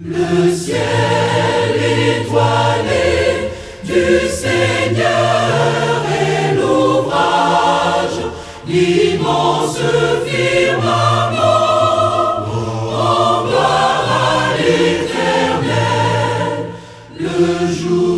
Le ciel étoilé du Seigneur est l'ouvrage, l'immense firmament, en gloire à l'éternel, le jour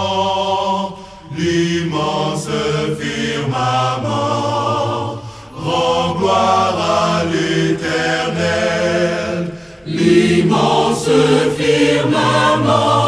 Mama.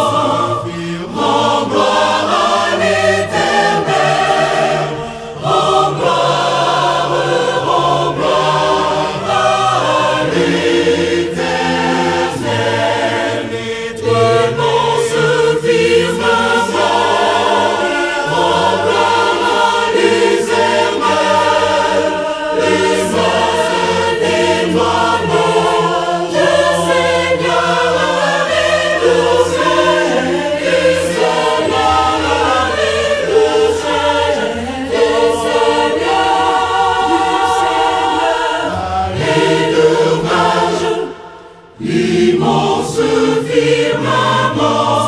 immense firmament.